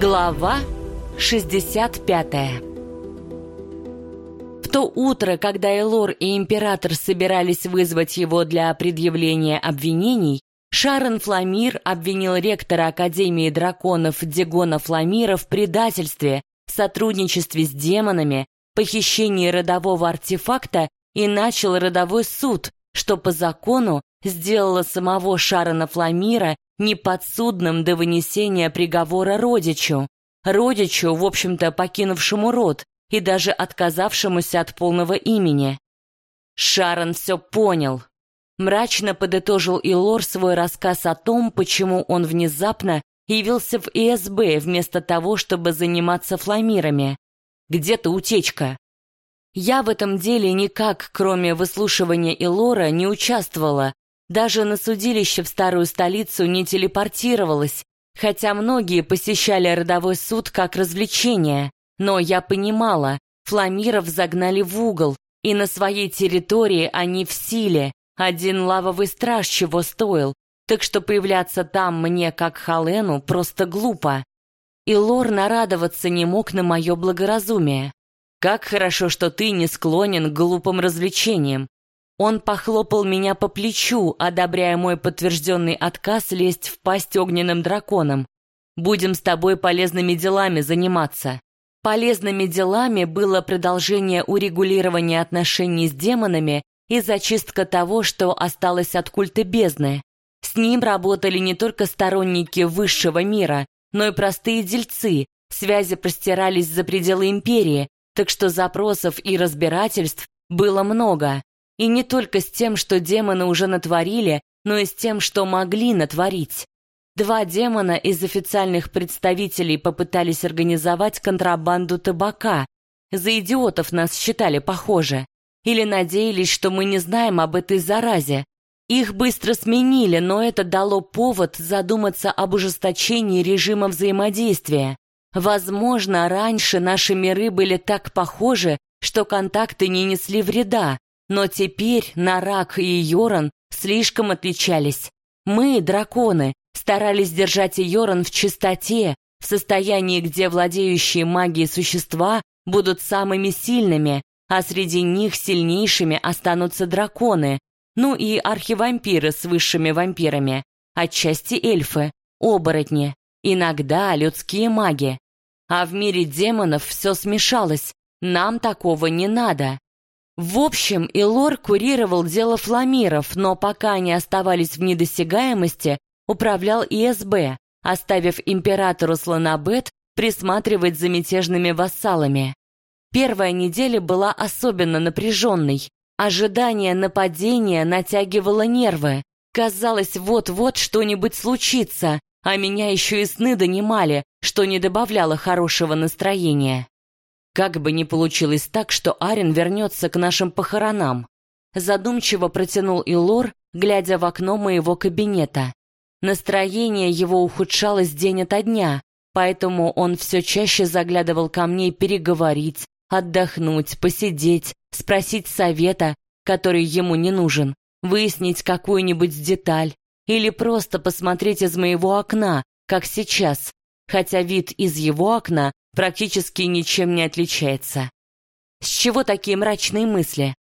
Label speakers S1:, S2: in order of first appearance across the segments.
S1: Глава 65 В то утро, когда Элор и Император собирались вызвать его для предъявления обвинений, Шарон Фламир обвинил ректора Академии драконов Дегона Фламира в предательстве, сотрудничестве с демонами, похищении родового артефакта и начал родовой суд, что по закону сделало самого Шарона Фламира неподсудным до вынесения приговора родичу, родичу, в общем-то, покинувшему род и даже отказавшемуся от полного имени. Шарон все понял. Мрачно подытожил Илор свой рассказ о том, почему он внезапно явился в ИСБ вместо того, чтобы заниматься фламирами. Где-то утечка. Я в этом деле никак, кроме выслушивания Илора, не участвовала, даже на судилище в старую столицу не телепортировалась, хотя многие посещали родовой суд как развлечение. Но я понимала, фламиров загнали в угол, и на своей территории они в силе. Один лавовый страж чего стоил, так что появляться там мне, как Халену, просто глупо. И Лор нарадоваться не мог на мое благоразумие. Как хорошо, что ты не склонен к глупым развлечениям. Он похлопал меня по плечу, одобряя мой подтвержденный отказ лезть в пасть огненным драконом. «Будем с тобой полезными делами заниматься». Полезными делами было продолжение урегулирования отношений с демонами и зачистка того, что осталось от культа бездны. С ним работали не только сторонники высшего мира, но и простые дельцы, связи простирались за пределы империи, так что запросов и разбирательств было много. И не только с тем, что демоны уже натворили, но и с тем, что могли натворить. Два демона из официальных представителей попытались организовать контрабанду табака. За идиотов нас считали, похоже. Или надеялись, что мы не знаем об этой заразе. Их быстро сменили, но это дало повод задуматься об ужесточении режима взаимодействия. Возможно, раньше наши миры были так похожи, что контакты не несли вреда, но теперь Нарак и Йоран слишком отличались. Мы, драконы, старались держать Йоран в чистоте, в состоянии, где владеющие магией существа будут самыми сильными, а среди них сильнейшими останутся драконы, ну и архивампиры с высшими вампирами, отчасти эльфы, оборотни, иногда людские маги. А в мире демонов все смешалось, нам такого не надо. В общем, Илор курировал дело фламиров, но пока они оставались в недосягаемости, управлял ИСБ, оставив императору Слонабет присматривать за мятежными вассалами. Первая неделя была особенно напряженной. Ожидание нападения натягивало нервы. Казалось, вот-вот что-нибудь случится, а меня еще и сны донимали, что не добавляло хорошего настроения. Как бы ни получилось так, что Арин вернется к нашим похоронам. Задумчиво протянул Илор, глядя в окно моего кабинета. Настроение его ухудшалось день ото дня, поэтому он все чаще заглядывал ко мне переговорить, отдохнуть, посидеть, спросить совета, который ему не нужен, выяснить какую-нибудь деталь или просто посмотреть из моего окна, как сейчас, хотя вид из его окна практически ничем не отличается. С чего такие мрачные мысли?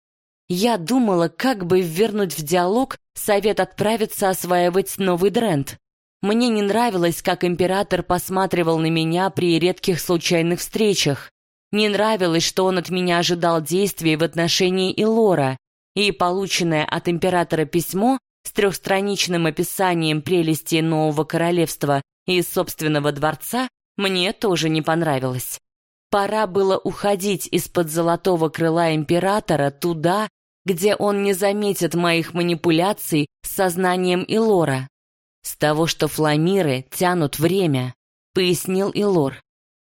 S1: Я думала, как бы вернуть в диалог совет отправиться осваивать новый Дрент. Мне не нравилось, как император посматривал на меня при редких случайных встречах. Не нравилось, что он от меня ожидал действий в отношении Илора, и полученное от императора письмо с трехстраничным описанием прелестей нового королевства и собственного дворца мне тоже не понравилось. Пора было уходить из-под золотого крыла императора туда, где он не заметит моих манипуляций с сознанием Илора. С того, что фламиры тянут время, пояснил Илор.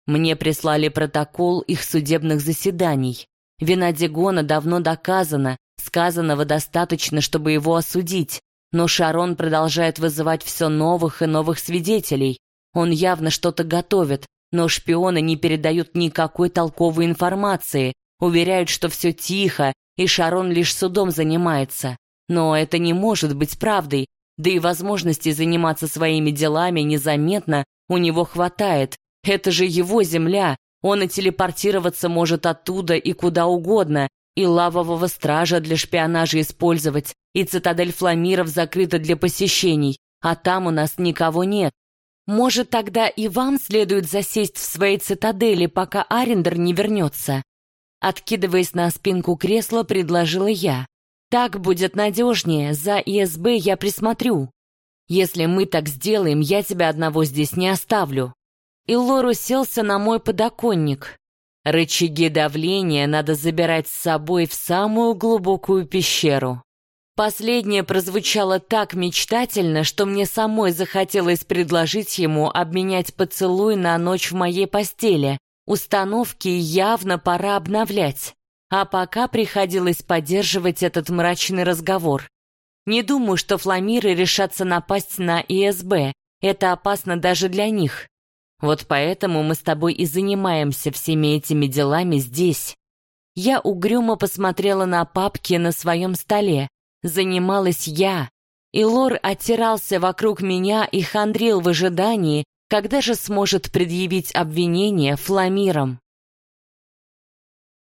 S1: Мне прислали протокол их судебных заседаний. Вина Дегона давно доказана, сказанного достаточно, чтобы его осудить, но Шарон продолжает вызывать все новых и новых свидетелей, он явно что-то готовит, но шпионы не передают никакой толковой информации, уверяют, что все тихо, и Шарон лишь судом занимается. Но это не может быть правдой, да и возможности заниматься своими делами незаметно у него хватает, Это же его земля, он и телепортироваться может оттуда и куда угодно, и лавового стража для шпионажа использовать, и цитадель фламиров закрыта для посещений, а там у нас никого нет. Может, тогда и вам следует засесть в своей цитадели, пока Арендер не вернется?» Откидываясь на спинку кресла, предложила я. «Так будет надежнее, за ИСБ я присмотрю. Если мы так сделаем, я тебя одного здесь не оставлю». И Лор уселся на мой подоконник. Рычаги давления надо забирать с собой в самую глубокую пещеру. Последнее прозвучало так мечтательно, что мне самой захотелось предложить ему обменять поцелуй на ночь в моей постели. Установки явно пора обновлять. А пока приходилось поддерживать этот мрачный разговор. Не думаю, что фламиры решатся напасть на ИСБ. Это опасно даже для них. Вот поэтому мы с тобой и занимаемся всеми этими делами здесь. Я угрюмо посмотрела на папки на своем столе. Занималась я. И Лор оттирался вокруг меня и хандрил в ожидании, когда же сможет предъявить обвинение фламирам.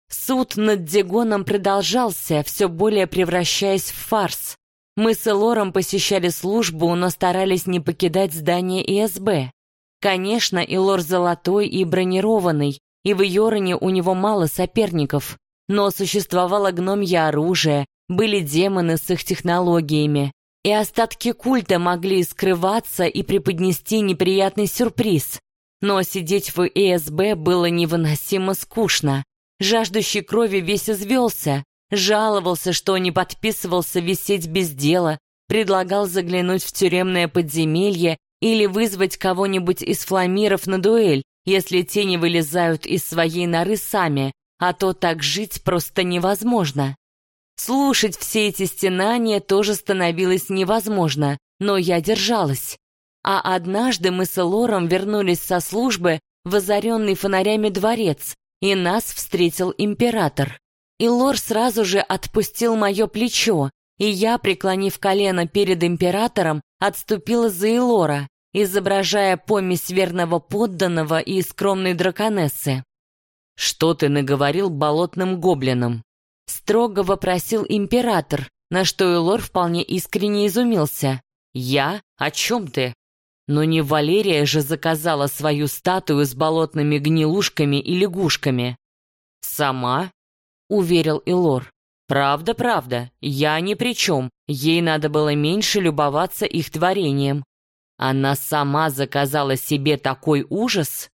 S1: Суд над Дегоном продолжался, все более превращаясь в фарс. Мы с Элором посещали службу, но старались не покидать здание ИСБ. Конечно, Илор золотой и бронированный, и в Йороне у него мало соперников, но существовало гномье оружие, были демоны с их технологиями, и остатки культа могли скрываться и преподнести неприятный сюрприз. Но сидеть в ЭСБ было невыносимо скучно. Жаждущий крови весь извелся, жаловался, что не подписывался висеть без дела, предлагал заглянуть в тюремное подземелье или вызвать кого-нибудь из фламиров на дуэль, если те не вылезают из своей норы сами, а то так жить просто невозможно. Слушать все эти стенания тоже становилось невозможно, но я держалась. А однажды мы с Лором вернулись со службы в озаренный фонарями дворец, и нас встретил император. И Лор сразу же отпустил мое плечо, и я, преклонив колено перед императором, отступила за Элора, изображая помесь верного подданного и скромной драконессы. «Что ты наговорил болотным гоблинам?» Строго вопросил император, на что Элор вполне искренне изумился. «Я? О чем ты?» Но не Валерия же заказала свою статую с болотными гнилушками и лягушками. «Сама?» — уверил Элор. «Правда, правда, я ни при чем. Ей надо было меньше любоваться их творением. Она сама заказала себе такой ужас?»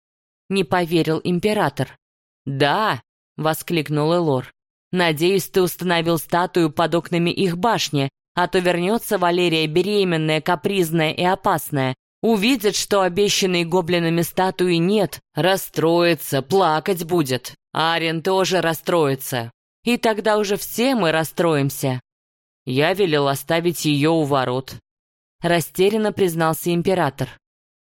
S1: Не поверил император. «Да!» — воскликнул Элор. «Надеюсь, ты установил статую под окнами их башни, а то вернется Валерия беременная, капризная и опасная, увидит, что обещанной гоблинами статуи нет, расстроится, плакать будет. Арен тоже расстроится. И тогда уже все мы расстроимся. Я велел оставить ее у ворот. Растерянно признался император.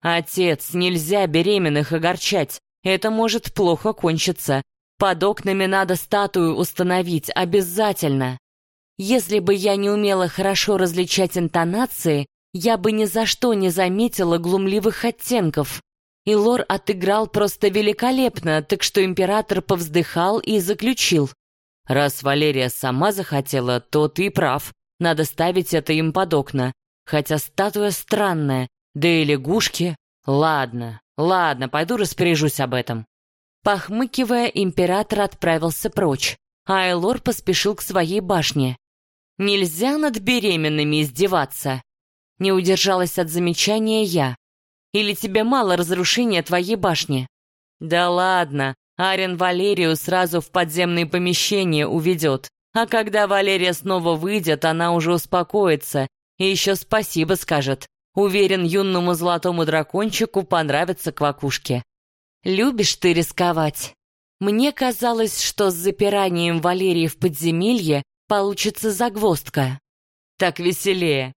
S1: Отец, нельзя беременных огорчать. Это может плохо кончиться. Под окнами надо статую установить обязательно. Если бы я не умела хорошо различать интонации, я бы ни за что не заметила глумливых оттенков. И Лор отыграл просто великолепно, так что император повздыхал и заключил. Раз Валерия сама захотела, то ты прав. Надо ставить это им под окна. Хотя статуя странная, да и лягушки. Ладно, ладно, пойду распоряжусь об этом. Похмыкивая, император отправился прочь, а Элор поспешил к своей башне. Нельзя над беременными издеваться. Не удержалась от замечания я. Или тебе мало разрушения твоей башни? Да ладно, Арен Валерию сразу в подземные помещения уведет. А когда Валерия снова выйдет, она уже успокоится и еще спасибо скажет. Уверен, юному золотому дракончику понравится квакушке. Любишь ты рисковать? Мне казалось, что с запиранием Валерии в подземелье получится загвоздка. Так веселее.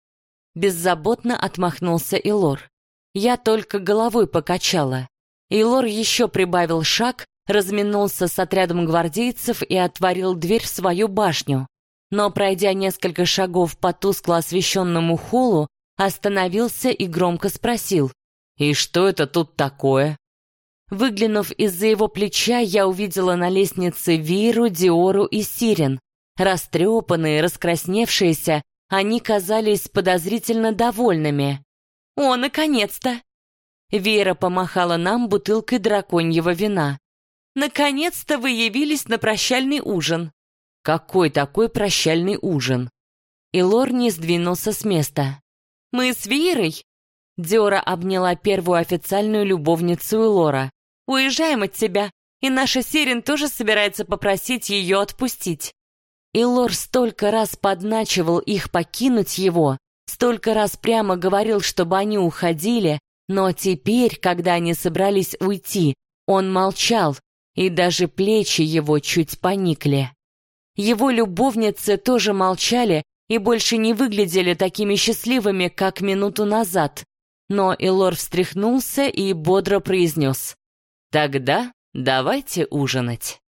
S1: Беззаботно отмахнулся Илор. Я только головой покачала. Илор еще прибавил шаг, разминулся с отрядом гвардейцев и отворил дверь в свою башню. Но, пройдя несколько шагов по тускло освещенному холлу, остановился и громко спросил. «И что это тут такое?» Выглянув из-за его плеча, я увидела на лестнице Виру, Диору и Сирен. Растрепанные, раскрасневшиеся, они казались подозрительно довольными. «О, наконец-то!» Вера помахала нам бутылкой драконьего вина. «Наконец-то вы явились на прощальный ужин!» «Какой такой прощальный ужин?» И Лор не сдвинулся с места. «Мы с Верой?» Диора обняла первую официальную любовницу Лора. «Уезжаем от тебя, и наша Сирен тоже собирается попросить ее отпустить». И Лор столько раз подначивал их покинуть его, столько раз прямо говорил, чтобы они уходили, но теперь, когда они собрались уйти, он молчал, и даже плечи его чуть поникли. Его любовницы тоже молчали и больше не выглядели такими счастливыми, как минуту назад. Но Илор встряхнулся и бодро произнес «Тогда давайте ужинать».